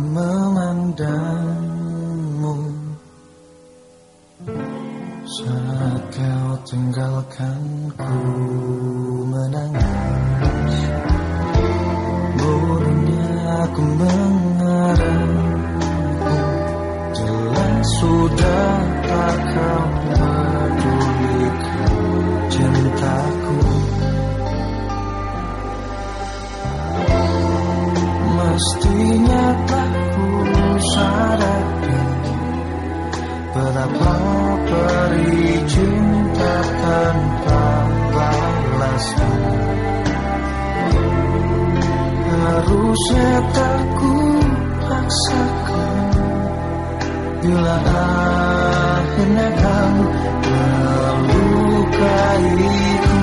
memandangmu. Saat kau tinggalkan ku menangis Bodohnya aku menangis Harusnya tak ku paksakan Bila akhirnya kamu melukai ku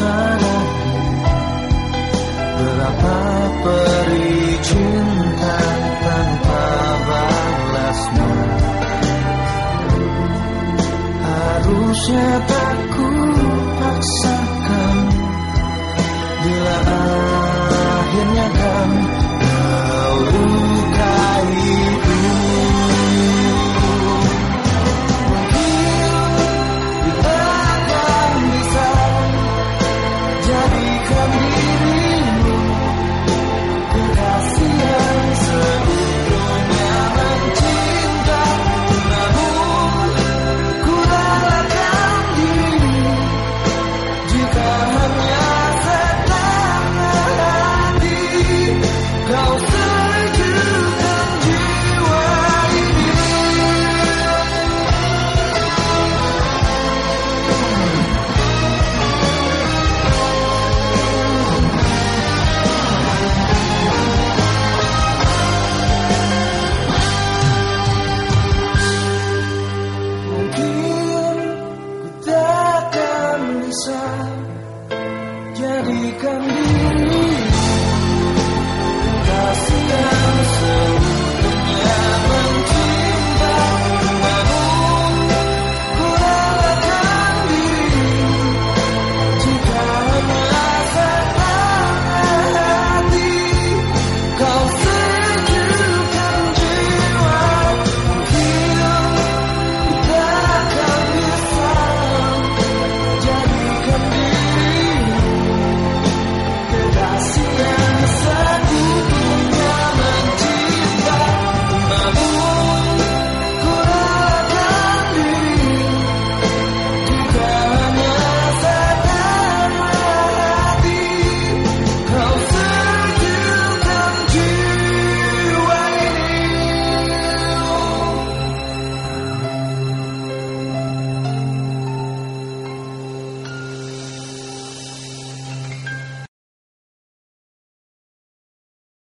sana Berapa peri cinta tanpa balasmu? Harusnya tak kasihkan diri kasihkan semua